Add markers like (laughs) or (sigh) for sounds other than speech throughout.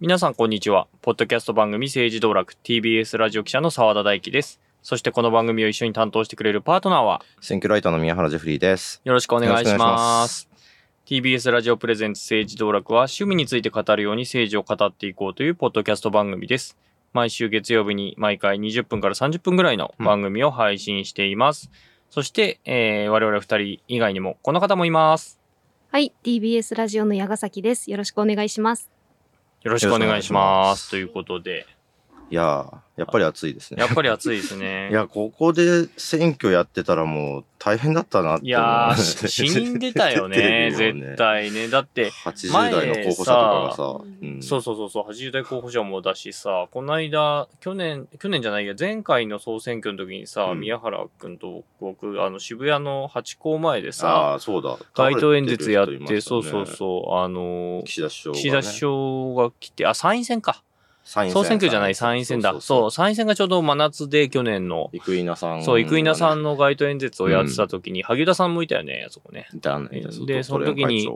皆さんこんにちは。ポッドキャスト番組政治道楽 TBS ラジオ記者の澤田大樹です。そしてこの番組を一緒に担当してくれるパートナーは？選挙ライターの宮原ジェフリーです。よろしくお願いし。ます TBS ラジオプレゼンツ政治道楽は趣味について語るように政治を語っていこうというポッドキャスト番組です。毎週月曜日に毎回20分から30分ぐらいの番組を配信しています。そして、えー我々二人以外にもこの方もいます。はい、TBS ラジオの矢ヶ崎です。よろしくお願いします。よろしくお願いします。とよいうことで、いやー、やっぱり暑いですね。やっぱり暑いですね。(laughs) いや、ここで選挙やってたらもう大変だったなって。いやー、し (laughs) 死んでたよね、ね絶対ね。だって、80代の候補者とかがさ、前うんそうそうそうそう、80代候補者もだしさ、この間、去年、去年じゃないや、前回の総選挙の時にさ、うん宮原くんと僕、あの、渋谷のハチ公前であさ、あ、そうだ。街頭演説やって、そうそうそう、あのー、岸田首相がね、岸田首相が来て、あ、参院選か。総選挙じゃない参院選だ。そう、参院選がちょうど真夏で去年の、生稲さん、そう、生稲さんの。の街頭演説をやってた時に、萩生田さんもいたよね、あそこね。だねでその時に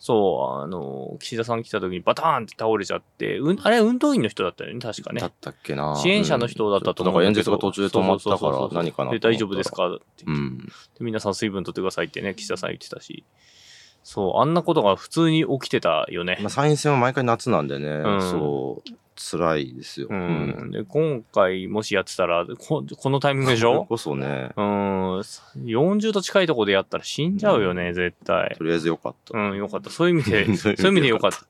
そう、あの、岸田さん来た時にバターンって倒れちゃって、うん、あれ運動員の人だったよね、確かねだ。ったっけな。支援者の人だったと思だからうんだけど演説が途中で止まったから何かなで、大丈夫ですかって言って、うん。で皆さん水分取ってくださいってね、岸田さん言ってたし。そう、あんなことが普通に起きてたよねまあ、。参院選は毎回夏なんでね、うんそう、辛いですよ。うん。で、今回もしやってたら、ここのタイミングでしそれょ？(laughs) こそね、うん。40度近いとこでやったら死んじゃうよね、絶対と。りあえずよかった。うん、よかった。そういう意味で、(laughs) そういう意味でよかった。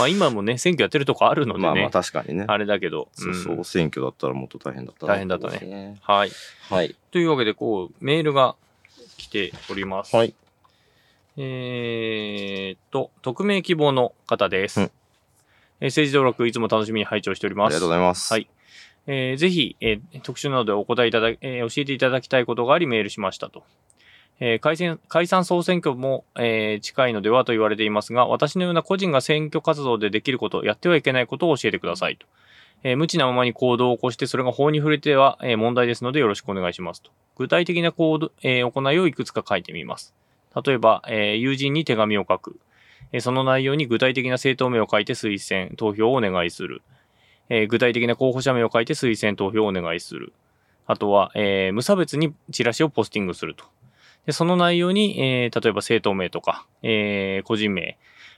まあ今もね、選挙やってるとこあるのでね。まあまあ確かにね。あれだけど。そううん総選挙だったらもっと大変だったな大変だったねね。はい。はい。というわけで、こう、メールが来ております。はい。えーっと、匿名希望の方です。うんえー政治登録いつも楽しみに拝聴しております。ありがとうございます。はい。えーぜひ、えー特集などでお答えいただ、えー教えていただきたいことがありメールしましたと。えー解散解散総選挙も、えー近いのではと言われていますが、私のような個人が選挙活動でできること、やってはいけないことを教えてくださいと。えー無知なままに行動を起こして、それが法に触れては、えー問題ですのでよろしくお願いしますと。具体的な行動、えー行いをいくつか書いてみます。例えば、えー友人に手紙を書く。えーその内容に具体的な政党名を書いて推薦、投票をお願いする。えー具体的な候補者名を書いて推薦投票をお願いする。あとは、えー無差別にチラシをポスティングすると。で、その内容に、えー例えば政党名とか、えー個人名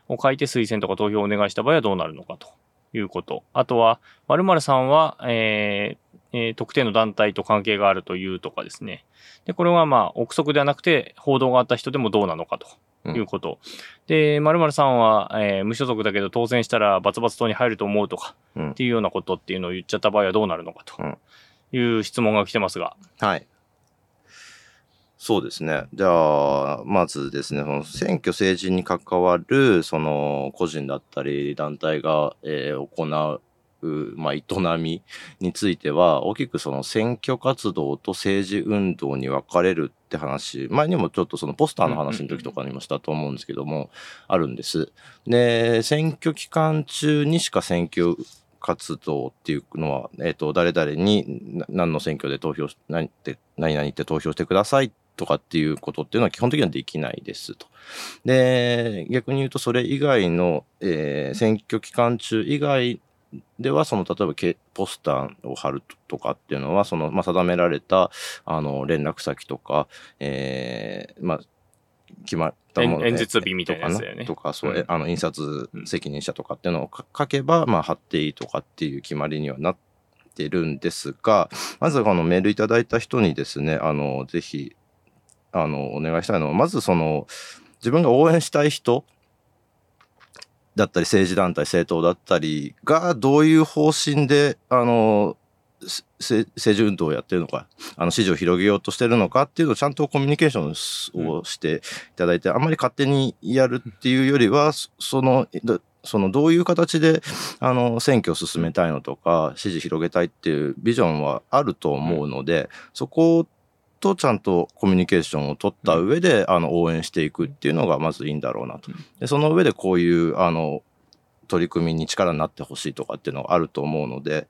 を書いて推薦とか投票をお願いした場合はどうなるのかということ。あとは、〇〇さんは、えーえー特定の団体と関係があるというとかですね。で、これはまあ、憶測ではなくて、報道があった人でもどうなのかということ。で、〇〇さんは、えー無所属だけど当選したらバツバツ党に入ると思うとか、うんっていうようなことっていうのを言っちゃった場合はどうなるのかとうんいう質問が来てますが。はい。そうですね。じゃあ、まずですね、その選挙政治に関わる、その個人だったり団体が、えー行う、まあ、営みについては、大きくその選挙活動と政治運動に分かれるって話、前にもちょっとそのポスターの話の時とかにもしたと思うんですけども、あるんです。で、選挙期間中にしか選挙活動っていうのは、えっ、と、誰々に何の選挙で投票し、何って、何々って投票してくださいとかっていうことっていうのは基本的にはできないですと。で、逆に言うとそれ以外の、えー選挙期間中以外では、その、例えばけ、ポスターを貼るとかっていうのは、その、まあ、定められた、あの、連絡先とか、えーまあ、決まったもの演演説日みたいなやつだよね。とか、そう、うん。えあの、印刷責任者とかっていうのをか書けば、まあ、貼っていいとかっていう決まりにはなってるんですが、まずこのメールいただいた人にですね、あの、ぜひ、あの、お願いしたいのは、まずその、自分が応援したい人だったり、政治団体、政党だったりが、どういう方針で、あの、せ政治運動をやってるのか、あの、支持を広げようとしてるのかっていうのをちゃんとコミュニケーションすをしていただいて、あんまり勝手にやるっていうよりは、そその、どそのどういう形であの選挙を進めたいのとか支持広げたいっていうビジョンはあると思うので、そことちゃんとコミュニケーションを取った上で、あの応援していくっていうのがまずいいんだろうなと。でその上でこういうあの取り組みに力になってほしいとかっていうのがあると思うので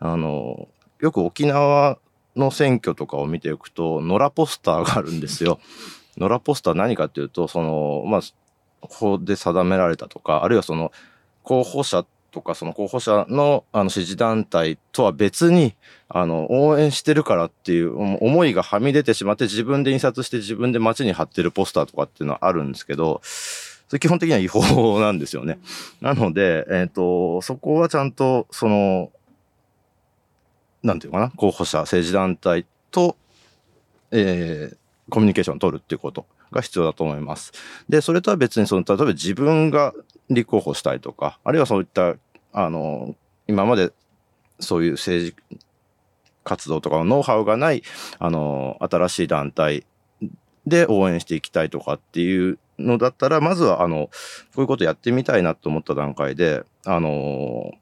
あのよく沖縄の選挙とかを見ていくと、野良ポスターがあるんですよ。(laughs) 野良ポスター何かっていうと、その、まあ、法で定められたとか、あるいはその、候補者とかその候補者のあの支持団体とは別にあの応援してるからっていう思いがはみ出てしまって自分で印刷して自分で街に貼ってるポスターとかっていうのはあるんですけどそれ基本的には違法なんですよね。なので、えっ、ー、と、そこはちゃんとそのなんていうかな候補者政治団体と、えー、コミュニケーションを取るっていうことが必要だと思います。で、それとは別に、その、例えば自分が立候補したいとか、あるいはそういった、あの、今までそういう政治活動とかのノウハウがない、あの、新しい団体で応援していきたいとかっていうのだったら、まずは、あの、こういうことやってみたいなと思った段階で、あの、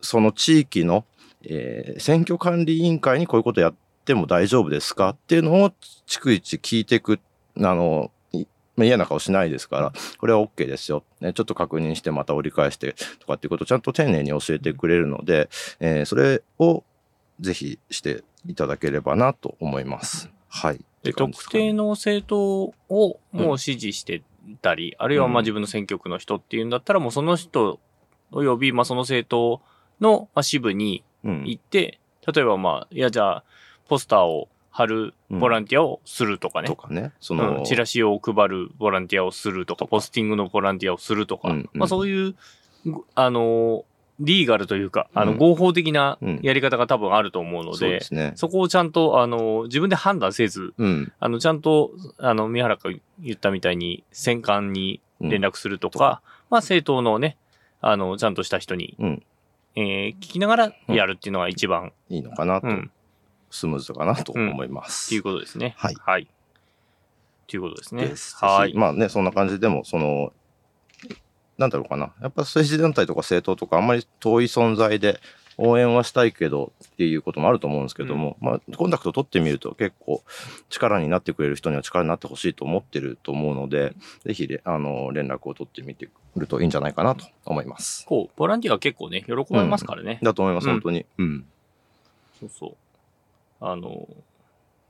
その地域の、えー、選挙管理委員会にこういうことやっても大丈夫ですかっていうのを逐一聞いていくあの、嫌な顔しないですから、これは OK ですよ。ね、ちょっと確認してまた折り返してとかっていうことをちゃんと丁寧に教えてくれるので、えー、それをぜひしていただければなと思います。はい。で、特定の政党をもう支持してたり、うん、あるいはまあ自分の選挙区の人っていうんだったら、もうその人およびまあその政党の支部に行って、うん、例えばまあ、いやじゃあ、ポスターを貼るボランティアをするとかね。とかね。その、うん、チラシを配るボランティアをするとか、ポスティングのボランティアをするとか、うんうん、まあそういう、あの、リーガルというか、あの、合法的なやり方が多分あると思うので、そでね、そこをちゃんと、あの、自分で判断せず、うん、あの、ちゃんと、あの、宮原が言ったみたいに、戦艦に連絡するとか、まあ、政党のね、あの、ちゃんとした人に、うん、えー、聞きながらやるっていうのが一番、いいのかなとスムーズかなと思います。っていうことですね。はい。はい。ということですね。はい。まあね、そんな感じでも、その、なんだろうかな。やっぱ政治団体とか政党とかあんまり遠い存在で応援はしたいけどっていうこともあると思うんですけども、うん、まあコンタクト取ってみると結構力になってくれる人には力になってほしいと思ってると思うので、ぜひあの連絡を取ってみてくるといいんじゃないかなと思います。こう、ボランティアは結構ね、喜ばれますからね。うん、だと思います、本当に。うん。そうそう。あの、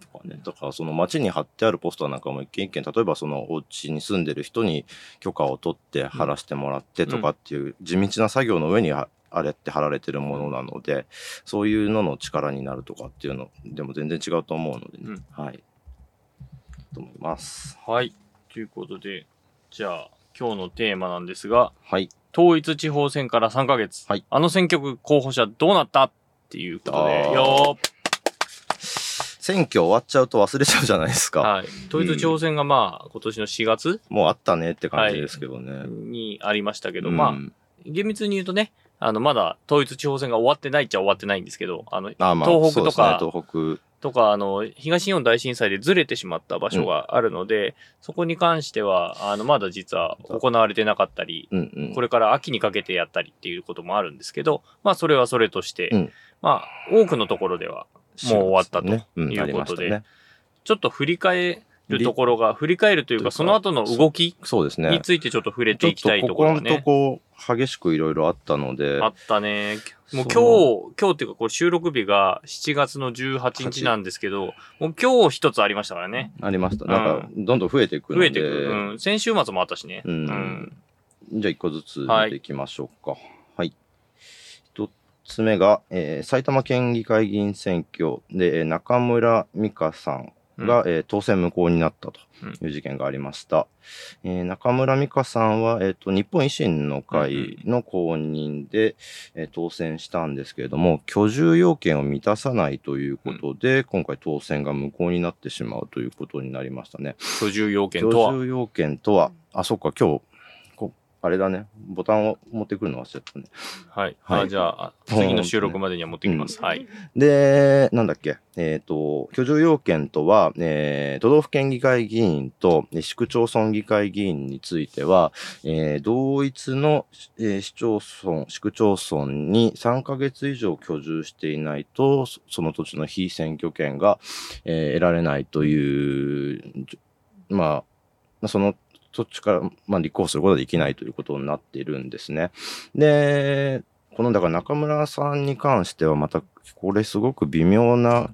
とかね、だからその街に貼ってあるポスターなんかも一軒一軒、例えばそのお家に住んでる人に許可を取って貼らせてもらってとかっていう地道な作業の上にあれって貼られてるものなので、そういうのの力になるとかっていうのでも全然違うと思うのでね、うん、はい。と思います。はい。ということで、じゃあ今日のテーマなんですが、はい。統一地方選から3ヶ月、はい、あの選挙区候補者どうなったっていうことで、よー選挙終わっちゃうと忘れちゃうじゃないですか。はい。統一地方選がまあ、今年の4月？もうあったねって感じですけどね。はい、にありましたけど、うん、まあ、厳密に言うとね、あの、まだ統一地方選が終わってないっちゃ終わってないんですけど、あの、あまあ、東北とか、ね、東北。とか、あの、東日本大震災でずれてしまった場所があるので、うん、そこに関しては、あの、まだ実は行われてなかったり、うんうん、これから秋にかけてやったりっていうこともあるんですけど、まあ、それはそれとして、うん、まあ、多くのところでは、もう終わったということで、ねちょっと振り返るところが、振り返るというか、その後の動きそうですね。についてちょっと触れていきたいところがね。ここのとこ激しくいろいろあったので。あったね。もう今日、今日っていうかこれ収録日が7月の18日なんですけど、もう今日一つありましたからね。ありました。なんか、どんどん増えていくので。増えていく。うん。先週末もあったしね。うん。うん、じゃあ一個ずつ見ていきましょうか。はい。はいつ目が、えー、埼玉県議会議員選挙。で、中村美香さんが、うん、えー、当選無効になったという事件がありました。うん、えー、中村美香さんは、えっ、と、日本維新の会の公認で、うん、え当選したんですけれども、居住要件を満たさないということで、今回当選が無効になってしまうということになりましたね。居住要件とは？居住要件とは、あ、そっか、今日、あれだね。ボタンを持ってくるの忘れたね。はい。はい、あじゃあ、次の収録までには持ってきます。うん、はい。で、なんだっけ？えっ、ー、と、居住要件とは、えー、都道府県議会議員と市区町村議会議員については、えー、同一の、えー、市町村、市区町村に3ヶ月以上居住していないと、その土地の非選挙権が、えー、得られないという、まあ、そのそっちから、まあ、立候補することができないということになっているんですね。で、この、だから中村さんに関してはまた、これすごく微妙な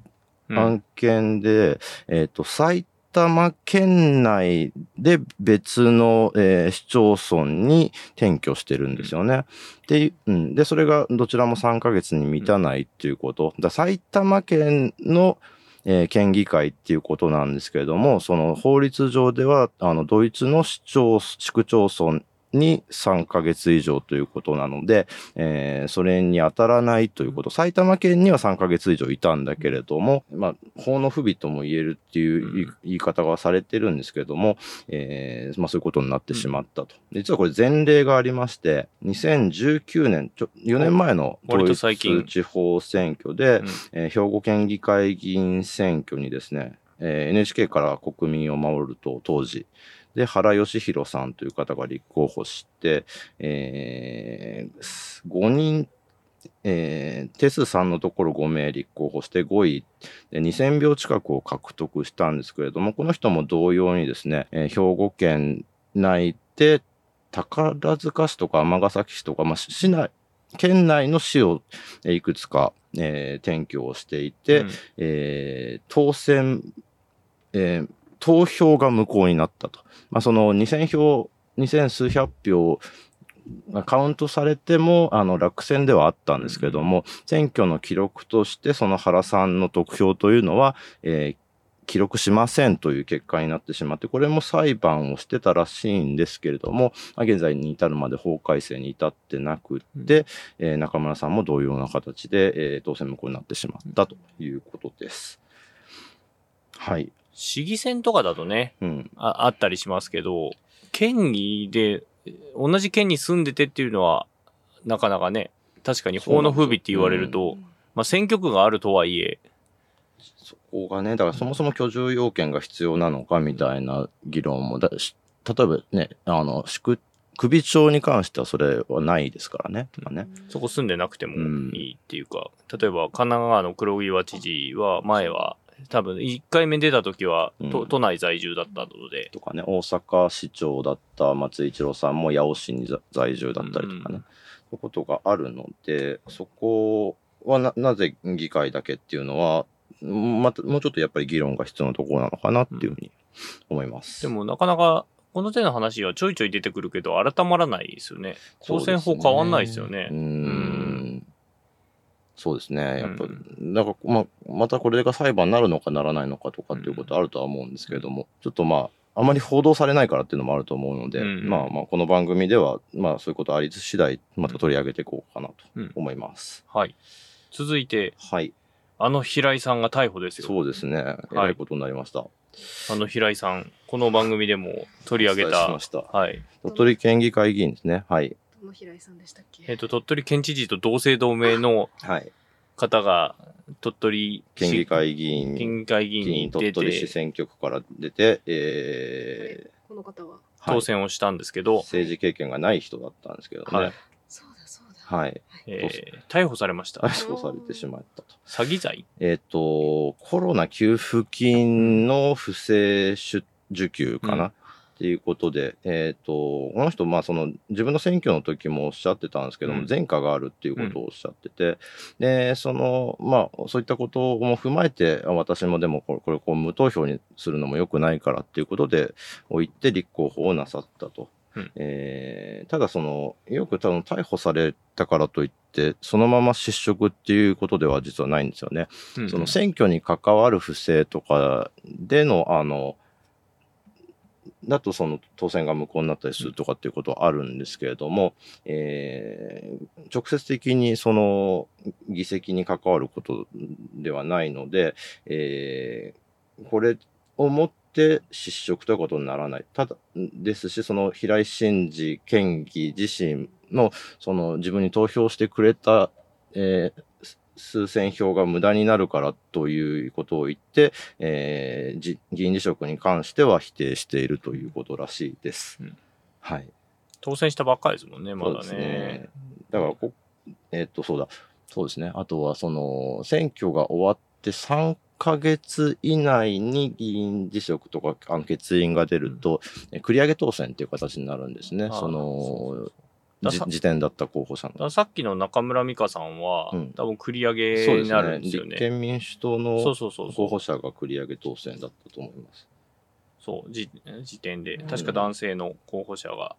案件で、えっ、と、埼玉県内で別の、えー市町村に転居してるんですよね。で、うん、で、それがどちらも3ヶ月に満たないっていうこと。だ埼玉県の、えー県議会っていうことなんですけれども、その法律上では、あの、ドイツの市町、市区町村に3ヶ月以上ということなので、えーそれに当たらないということ。埼玉県には3ヶ月以上いたんだけれども、まあ、法の不備とも言えるっていう言い方がされてるんですけれども、えーまあそういうことになってしまったと。で実はこれ前例がありまして、2019年、ちょ4年前の統最近一地方選挙で、うんえー兵庫県議会議員選挙にですね、えー NHK から国民を守ると当時、で、原義弘さんという方が立候補して、え5人、えー定数3のところ5名立候補して5位で2000票近くを獲得したんですけれども、この人も同様にですね、えー兵庫県内で宝塚市とか尼崎市とか、まあ、市内、県内の市をえーいくつか、えー転居をしていて、うん。えー当選、えー投票が無効になったと。まあ、その2000票、2000数百票がカウントされても、あの、落選ではあったんですけれども、選挙の記録として、その原さんの得票というのは、えー記録しませんという結果になってしまって、これも裁判をしてたらしいんですけれども、まあ現在に至るまで法改正に至ってなくって、えー中村さんも同様な形で、えー当選無効になってしまったということです。はい。市議選とかだとね、うん。ああったりしますけど、県議で、同じ県に住んでてっていうのは、なかなかね、確かに法の不備って言われると、まあ選挙区があるとはいえ、そこがね、だからそもそも居住要件が必要なのかみたいな議論も、だし例えばね、あの、宿首長に関してはそれはないですからね。とかね。そこ住んでなくてもうんいいっていうか、例えば神奈川の黒岩知事は前は、多分1回目出た時は、とうん都内在住だったので、とかね、大阪市長だった松井一郎さんも八尾市に在在住だったりとかね、うんそういうことがあるので、そこはななぜ議会だけっていうのは、またもうちょっとやっぱり議論が必要なところなのかなっていうふうに思います。でもなかなか、この手の話はちょいちょい出てくるけど、改まらないですよね。当選法変わんないですよね。うーうんん。そうですね。やっぱ、うんなんか、まあ、またこれが裁判になるのかならないのかとかっていうことあるとは思うんですけれども、ちょっとまあ、あまり報道されないからっていうのもあると思うので、うんまあまあ、この番組では、まあ、そういうことあり次第、また取り上げていこうかなとうん思います。はい。続いて、はい。あの平井さんが逮捕ですよ。そうですね。えらいことになりました。あの平井さん、この番組でも取り上げたしま、した。はい。鳥取県議会議員ですね。はい。どの平井さんでしたっけ？えっ、と、鳥取県知事と同姓同名のはい。方が、鳥取市県議会議員、県議会議員議員に出鳥取市て選挙区から出て、えこの方は？ーはい当選をしたんですけど、政治経験がない人だったんですけどね。はいそうだそうだはい。えー逮捕されました。逮捕されてしまったと。詐欺罪？えっ、と、コロナ給付金の不正出受給かな、うんっていうことで、えっ、と、この人、まあ、その、自分の選挙の時もおっしゃってたんですけども、うん前科があるっていうことをおっしゃってて、で、その、まあ、そういったことも踏まえて、あ私もでもこれ、これ、こう、無投票にするのも良くないからっていうことで、置いて立候補をなさったと。うんえーただその、よく多分逮捕されたからといって、そのまま失職っていうことでは実はないんですよね。うんその選挙に関わる不正とかでの、あの、だとその当選が無効になったりするとかっていうことはあるんですけれども、えー直接的にその議席に関わることではないので、えーこれをもって失職ということにならない。ただ、ですし、その平井真二県議自身の、その自分に投票してくれた、えー数千票が無駄になるからということを言って、えーじ議員辞職に関しては否定しているということらしいです。うんはい。当選したばっかりですもんね、まだそうですね。だからこ、えっと、そうだ。そうですね。あとは、その、選挙が終わって3ヶ月以内に議員辞職とか、あの、欠員が出ると、え繰り上げ当選っていう形になるんですね。その、時点だった候補者のさっきの中村美香さんは、うん。多分繰り上げになるねんですよね。立憲民主党の候補者が繰り上げ当選だったと思います。そう、じ時点で、うん。確か男性の候補者が、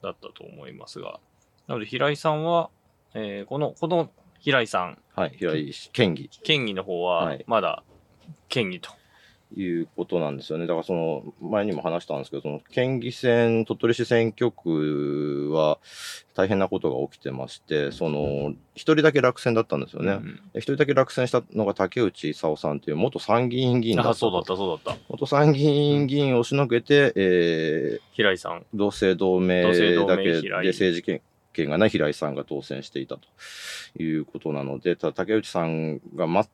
だったと思いますが。なので、平井さんは、えーこの、この平井さん、はい、平井県議。県議の方は、はい。まだ県議と。いうことなんですよね。だからその前にも話したんですけど、その県議選、鳥取市選挙区は大変なことが起きてまして、その一人だけ落選だったんですよね。うん人だけ落選したのが竹内勲さんという元参議院議員だったあ、と。そうだった、そうだった。元参議院議員を押しのけて、えー平井さん。同姓同名だけで政治権権がない平井さんが当選していたということなので、ただ竹内さんが、ま、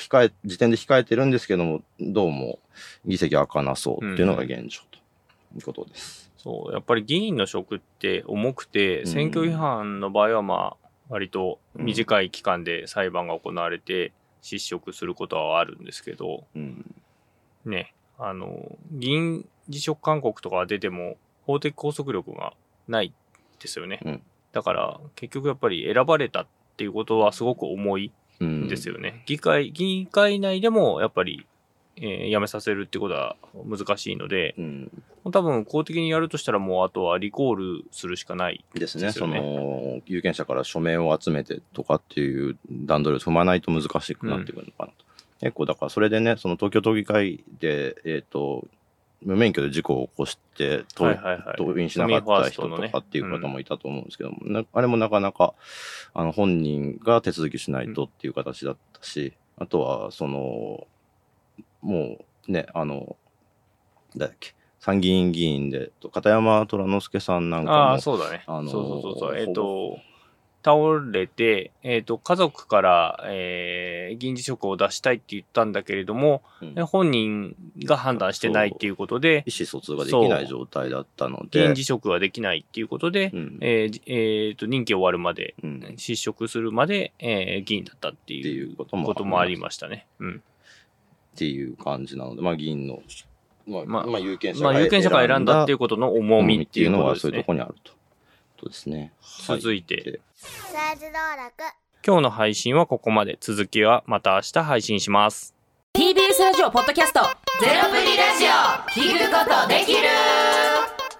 控え、時点で控えてるんですけども、どうも議席開かなそうっていうのが現状ということです。そう、やっぱり議員の職って重くて、うん選挙違反の場合はまあ、割と短い期間で裁判が行われて、失職することはあるんですけど、うん。ね、あの、議員辞職勧告とかが出ても、法的拘束力がないですよね。うんだから、結局やっぱり選ばれたっていうことはすごく重いうんんですよね。議会、議会内でもやっぱり、えー辞めさせるってことは難しいので、うん。多分公的にやるとしたらもうあとはリコールするしかない。ですね。そですよねの、有権者から署名を集めてとかっていう段取りを踏まないと難しくなってくるのかなと。結構だからそれでね、その東京都議会で、えっ、と、無免許で事故を起こして、登院しなかった人とかっていう方もいたと思うんですけども、なあれもなかなかあの本人が手続きしないとっていう形だったし、あとはそのもうねあの誰だっけ参議院議員でと片山虎之助さんなんかもああ、そうだね。あそうそうそうそう。えっ、ほと、倒れて、えっ、と、家族から、えー、議員辞職を出したいって言ったんだけれども、うんえ本人が判断してないっていうことで、意思疎通ができない状態だったので議員辞職はできないっていうことで、うんえーじえーと、任期終わるまで、うん失職するまで、えー議員だったっていいううこともありましたね。うん。っていう感じなので、まあ、議員の、まあまあまあ、有権者まあ、有権者が選んだっていうこことの重みっていうのはそういうとこ。ろにあると。そうですね。続いて。今日の配信はここまで。続きはまた明日配信します。TBS ラジオポッドキャスト。ゼロプリラジオ。聞くことできる。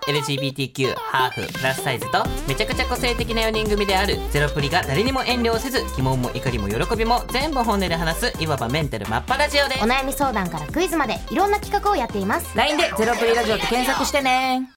LGBTQ ハーフプラスサイズとめちゃくちゃ個性的な4人組である。ゼロプリが誰にも遠慮せず疑問も怒りも喜びも全部本音で話す。いわばメンタルマッパラジオでお悩み相談からクイズまでいろんな企画をやっています。LINE でゼロプリラジオって検索してね